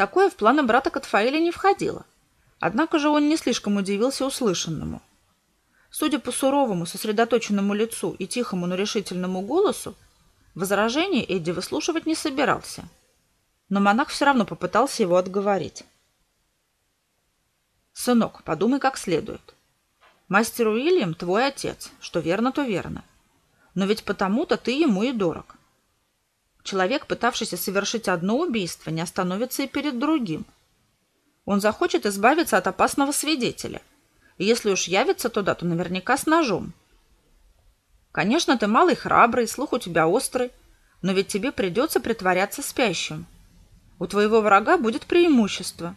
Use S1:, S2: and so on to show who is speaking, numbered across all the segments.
S1: Такое в планы брата Катфаэля не входило. Однако же он не слишком удивился услышанному. Судя по суровому, сосредоточенному лицу и тихому, но решительному голосу, возражений Эдди выслушивать не собирался. Но монах все равно попытался его отговорить. «Сынок, подумай как следует. Мастер Уильям твой отец, что верно, то верно. Но ведь потому-то ты ему и дорог. Человек, пытавшийся совершить одно убийство, не остановится и перед другим. Он захочет избавиться от опасного свидетеля. И если уж явится туда, то наверняка с ножом. Конечно, ты малый храбрый, слух у тебя острый, но ведь тебе придется притворяться спящим. У твоего врага будет преимущество.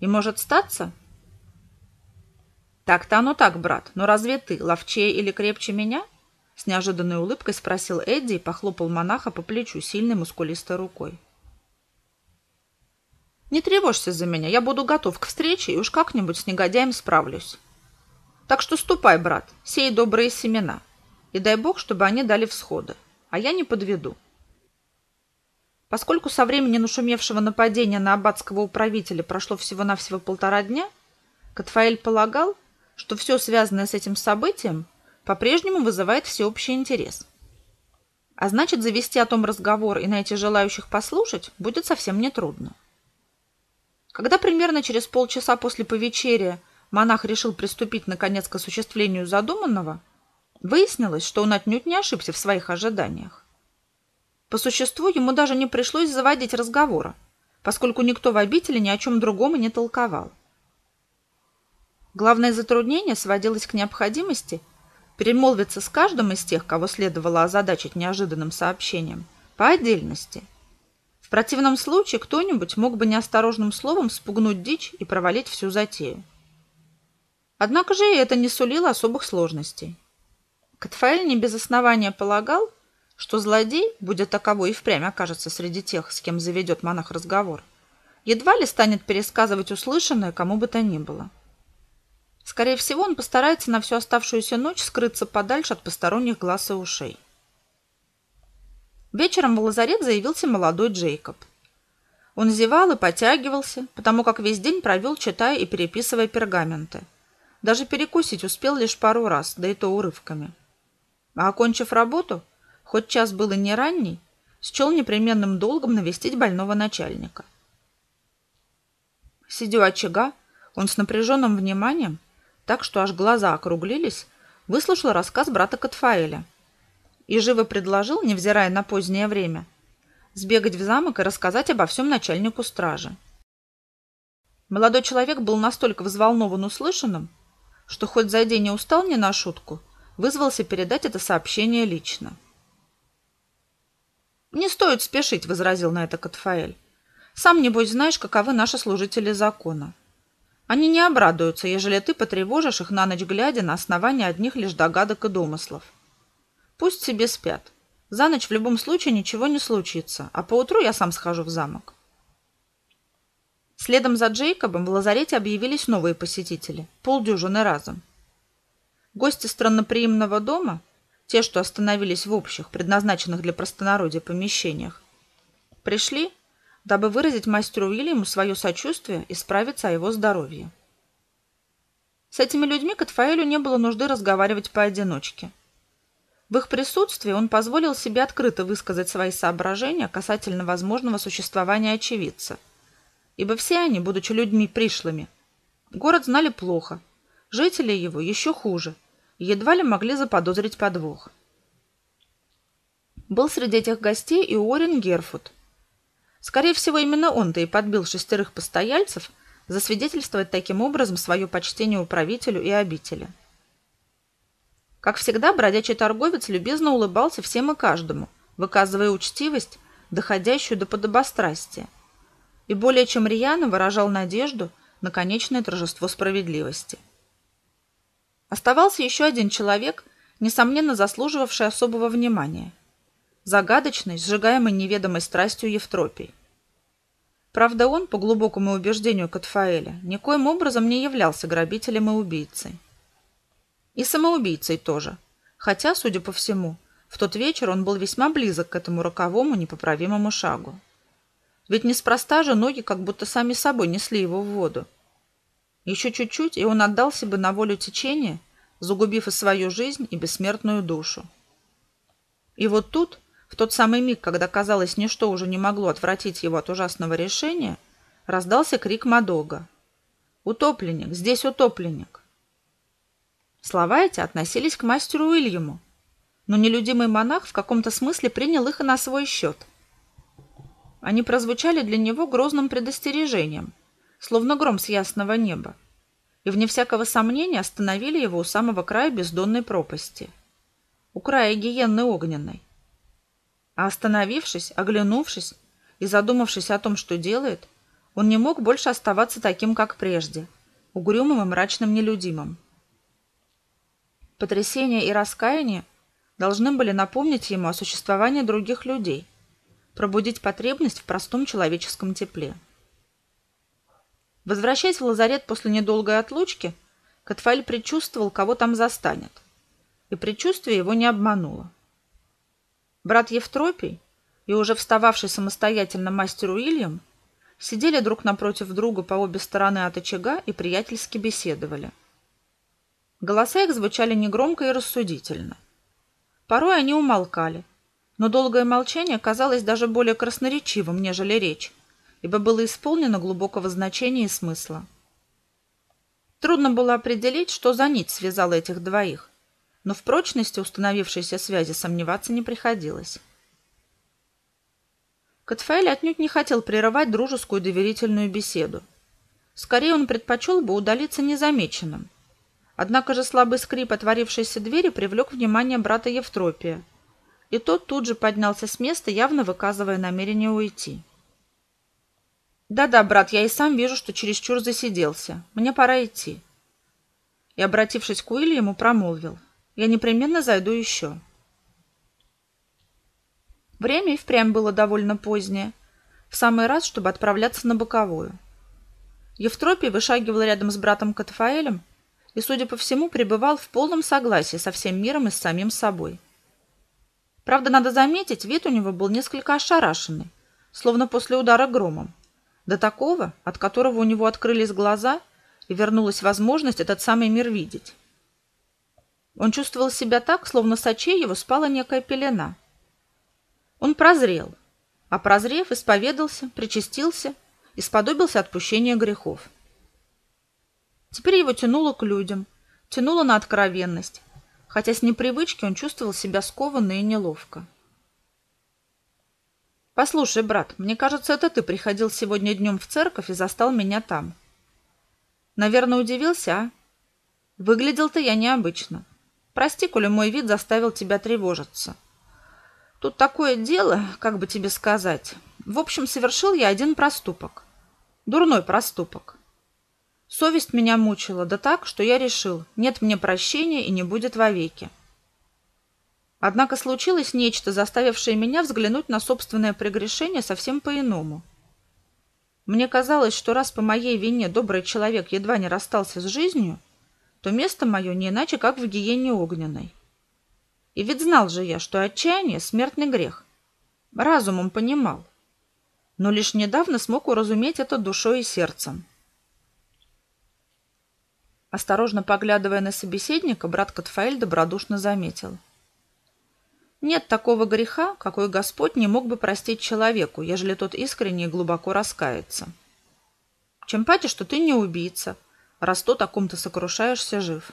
S1: И может статься... Так-то оно так, брат, но разве ты ловчее или крепче меня? — с неожиданной улыбкой спросил Эдди и похлопал монаха по плечу сильной мускулистой рукой. «Не тревожься за меня, я буду готов к встрече и уж как-нибудь с негодяем справлюсь. Так что ступай, брат, сей добрые семена, и дай бог, чтобы они дали всходы, а я не подведу». Поскольку со времени нашумевшего нападения на аббатского управителя прошло всего-навсего полтора дня, Катфаэль полагал, что все связанное с этим событием по-прежнему вызывает всеобщий интерес. А значит, завести о том разговор и найти желающих послушать будет совсем нетрудно. Когда примерно через полчаса после повечерия монах решил приступить наконец к осуществлению задуманного, выяснилось, что он отнюдь не ошибся в своих ожиданиях. По существу ему даже не пришлось заводить разговора, поскольку никто в обители ни о чем другом и не толковал. Главное затруднение сводилось к необходимости – перемолвиться с каждым из тех, кого следовало озадачить неожиданным сообщением, по отдельности. В противном случае кто-нибудь мог бы неосторожным словом спугнуть дичь и провалить всю затею. Однако же это не сулило особых сложностей. Катфаэль не без основания полагал, что злодей, будет таковой и впрямь окажется среди тех, с кем заведет монах разговор, едва ли станет пересказывать услышанное кому бы то ни было. Скорее всего, он постарается на всю оставшуюся ночь скрыться подальше от посторонних глаз и ушей. Вечером в лазарет заявился молодой Джейкоб. Он зевал и потягивался, потому как весь день провел, читая и переписывая пергаменты. Даже перекусить успел лишь пару раз, да и то урывками. А окончив работу, хоть час был и не ранний, счел непременным долгом навестить больного начальника. Сидя у очага, он с напряженным вниманием так что аж глаза округлились, выслушал рассказ брата Катфаэля и живо предложил, невзирая на позднее время, сбегать в замок и рассказать обо всем начальнику стражи. Молодой человек был настолько взволнован услышанным, что хоть за день и устал не на шутку, вызвался передать это сообщение лично. «Не стоит спешить», — возразил на это Катфаэль. «Сам, небось, знаешь, каковы наши служители закона. Они не обрадуются, ежели ты потревожишь их на ночь глядя на основании одних лишь догадок и домыслов. Пусть себе спят. За ночь в любом случае ничего не случится, а поутру я сам схожу в замок. Следом за Джейкобом в лазарете объявились новые посетители, полдюжины разом. Гости странноприимного дома, те, что остановились в общих, предназначенных для простонародья помещениях, пришли дабы выразить мастеру Уильяму свое сочувствие и справиться о его здоровье. С этими людьми Катфаэлю не было нужды разговаривать поодиночке. В их присутствии он позволил себе открыто высказать свои соображения касательно возможного существования очевидца, ибо все они, будучи людьми пришлыми, город знали плохо, жители его еще хуже, едва ли могли заподозрить подвох. Был среди этих гостей и Уоррен Герфуд, Скорее всего, именно он-то и подбил шестерых постояльцев засвидетельствовать таким образом свое почтение управителю и обители. Как всегда, бродячий торговец любезно улыбался всем и каждому, выказывая учтивость, доходящую до подобострастия, и более чем рьяно выражал надежду на конечное торжество справедливости. Оставался еще один человек, несомненно заслуживавший особого внимания – загадочный, сжигаемый неведомой страстью Евтропий. Правда, он, по глубокому убеждению Катфаэля, никоим образом не являлся грабителем и убийцей. И самоубийцей тоже, хотя, судя по всему, в тот вечер он был весьма близок к этому роковому непоправимому шагу. Ведь неспроста же ноги как будто сами собой несли его в воду. Еще чуть-чуть, и он отдался бы на волю течения, загубив и свою жизнь, и бессмертную душу. И вот тут, в тот самый миг, когда, казалось, ничто уже не могло отвратить его от ужасного решения, раздался крик Мадога. «Утопленник! Здесь утопленник!» Слова эти относились к мастеру Уильяму, но нелюдимый монах в каком-то смысле принял их и на свой счет. Они прозвучали для него грозным предостережением, словно гром с ясного неба, и, вне всякого сомнения, остановили его у самого края бездонной пропасти, у края гиенны огненной. А остановившись, оглянувшись и задумавшись о том, что делает, он не мог больше оставаться таким, как прежде, угрюмым и мрачным нелюдимым. Потрясение и раскаяние должны были напомнить ему о существовании других людей, пробудить потребность в простом человеческом тепле. Возвращаясь в лазарет после недолгой отлучки, Катфаэль предчувствовал, кого там застанет. И предчувствие его не обмануло. Брат Евтропий и уже встававший самостоятельно мастер Уильям сидели друг напротив друга по обе стороны от очага и приятельски беседовали. Голоса их звучали негромко и рассудительно. Порой они умолкали, но долгое молчание казалось даже более красноречивым, нежели речь, ибо было исполнено глубокого значения и смысла. Трудно было определить, что за нить связала этих двоих, но в прочности установившейся связи сомневаться не приходилось. Катфаэль отнюдь не хотел прерывать дружескую доверительную беседу. Скорее он предпочел бы удалиться незамеченным. Однако же слабый скрип отворившейся двери привлек внимание брата Евтропия, и тот тут же поднялся с места, явно выказывая намерение уйти. «Да-да, брат, я и сам вижу, что чересчур засиделся. Мне пора идти». И, обратившись к Уильяму, промолвил. «Я непременно зайду еще». Время и впрямь было довольно позднее, в самый раз, чтобы отправляться на боковую. Евтропий вышагивал рядом с братом Катафаэлем и, судя по всему, пребывал в полном согласии со всем миром и с самим собой. Правда, надо заметить, вид у него был несколько ошарашенный, словно после удара громом. До такого, от которого у него открылись глаза и вернулась возможность этот самый мир видеть. Он чувствовал себя так, словно с очей его спала некая пелена – он прозрел, а прозрев, исповедался, причастился и сподобился отпущения грехов. Теперь его тянуло к людям, тянуло на откровенность, хотя с непривычки он чувствовал себя скованно и неловко. «Послушай, брат, мне кажется, это ты приходил сегодня днем в церковь и застал меня там». «Наверное, удивился, а? Выглядел-то я необычно. Прости, коли мой вид заставил тебя тревожиться». Тут такое дело, как бы тебе сказать. В общем, совершил я один проступок. Дурной проступок. Совесть меня мучила, да так, что я решил, нет мне прощения и не будет вовеки. Однако случилось нечто, заставившее меня взглянуть на собственное прегрешение совсем по-иному. Мне казалось, что раз по моей вине добрый человек едва не расстался с жизнью, то место мое не иначе, как в гиене огненной. И ведь знал же я, что отчаяние – смертный грех. Разумом понимал. Но лишь недавно смог уразуметь это душой и сердцем. Осторожно поглядывая на собеседника, брат Катфаэль добродушно заметил. Нет такого греха, какой Господь не мог бы простить человеку, ежели тот искренне и глубоко раскается. Чем паче, что ты не убийца, раз то о ком ты сокрушаешься жив.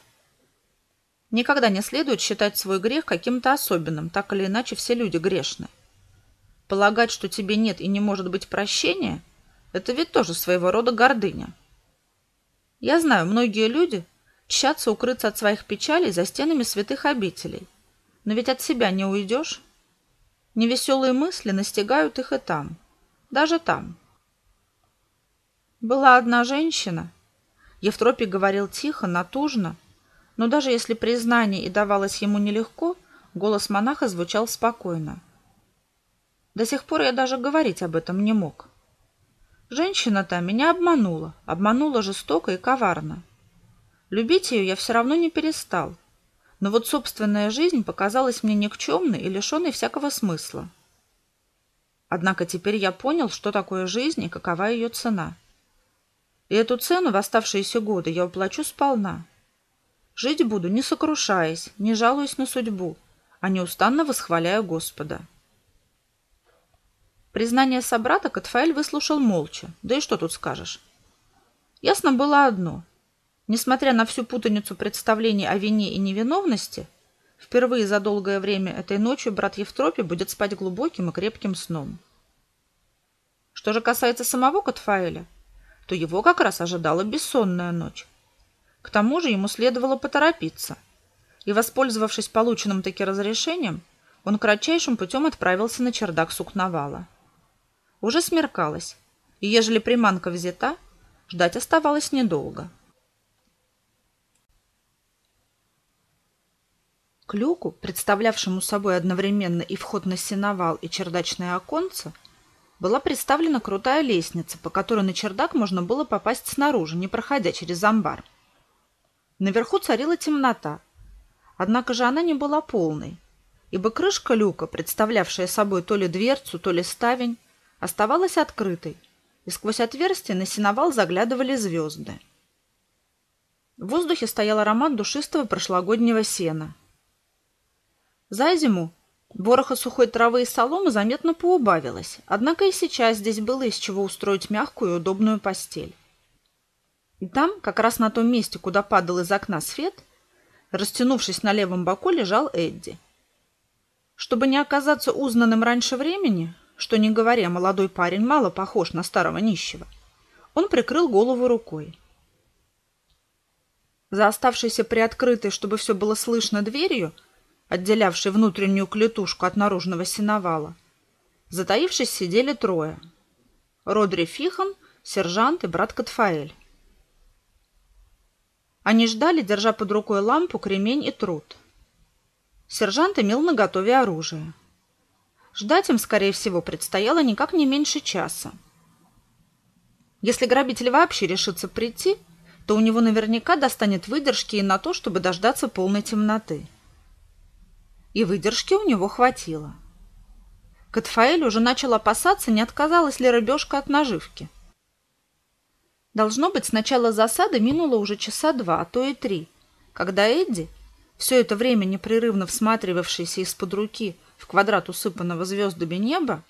S1: Никогда не следует считать свой грех каким-то особенным, так или иначе все люди грешны. Полагать, что тебе нет и не может быть прощения, это ведь тоже своего рода гордыня. Я знаю, многие люди тщатся укрыться от своих печалей за стенами святых обителей. Но ведь от себя не уйдешь. Невеселые мысли настигают их и там. Даже там. Была одна женщина. Евтропий говорил тихо, натужно, но даже если признание и давалось ему нелегко, голос монаха звучал спокойно. До сих пор я даже говорить об этом не мог. Женщина-то меня обманула, обманула жестоко и коварно. Любить ее я все равно не перестал, но вот собственная жизнь показалась мне никчемной и лишенной всякого смысла. Однако теперь я понял, что такое жизнь и какова ее цена. И эту цену в оставшиеся годы я уплачу сполна. Жить буду, не сокрушаясь, не жалуясь на судьбу, а неустанно восхваляя Господа. Признание собрата Катфаэль выслушал молча. Да и что тут скажешь? Ясно было одно. Несмотря на всю путаницу представлений о вине и невиновности, впервые за долгое время этой ночью брат Евтропий будет спать глубоким и крепким сном. Что же касается самого Катфаэля, то его как раз ожидала бессонная ночь. К тому же ему следовало поторопиться. И, воспользовавшись полученным таки разрешением, он кратчайшим путем отправился на чердак сукновала. Уже смеркалось, и ежели приманка взята, ждать оставалось недолго. К люку, представлявшему собой одновременно и вход на сеновал, и чердачное оконце, была приставлена крутая лестница, по которой на чердак можно было попасть снаружи, не проходя через амбар. Наверху царила темнота, однако же она не была полной, ибо крышка люка, представлявшая собой то ли дверцу, то ли ставень, оставалась открытой, и сквозь отверстие на сеновал заглядывали звезды. В воздухе стоял аромат душистого прошлогоднего сена. За зиму вороха сухой травы и соломы заметно поубавилось, однако и сейчас здесь было из чего устроить мягкую и удобную постель. И там, как раз на том месте, куда падал из окна свет, растянувшись на левом боку, лежал Эдди. Чтобы не оказаться узнанным раньше времени, что, не говоря, молодой парень мало похож на старого нищего. Он прикрыл голову рукой. За оставшейся приоткрытой, чтобы все было слышно, дверью, отделявшей внутреннюю клетушку от наружного сеновала, затаившись, сидели трое. Родри Фихан, сержант и брат Катфаэль. Они ждали, держа под рукой лампу, кремень и труд. Сержант имел наготове оружие. Ждать им, скорее всего, предстояло никак не меньше часа. Если грабитель вообще решится прийти, то у него наверняка достанет выдержки и на то, чтобы дождаться полной темноты. И выдержки у него хватило. Катфаэль уже начал опасаться, не отказалась ли рыбешка от наживки. Должно быть, с начала засады минуло уже часа два, а то и три, когда Эдди, все это время непрерывно всматривавшийся из-под руки в квадрат усыпанного звездами неба,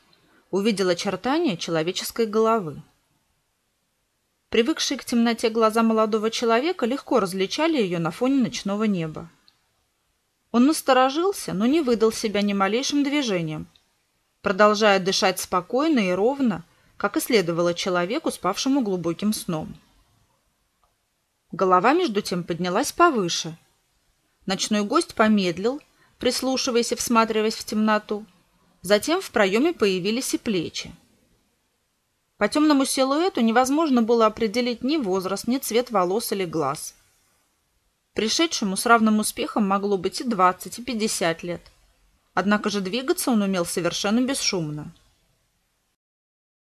S1: увидел очертания человеческой головы. Привыкшие к темноте глаза молодого человека легко различали ее на фоне ночного неба. Он насторожился, но не выдал себя ни малейшим движением, продолжая дышать спокойно и ровно, как и следовало человеку, спавшему глубоким сном. Голова, между тем, поднялась повыше. Ночной гость помедлил, прислушиваясь и всматриваясь в темноту. Затем в проеме появились и плечи. По темному силуэту невозможно было определить ни возраст, ни цвет волос или глаз. Пришедшему с равным успехом могло быть и 20, и 50 лет. Однако же двигаться он умел совершенно бесшумно.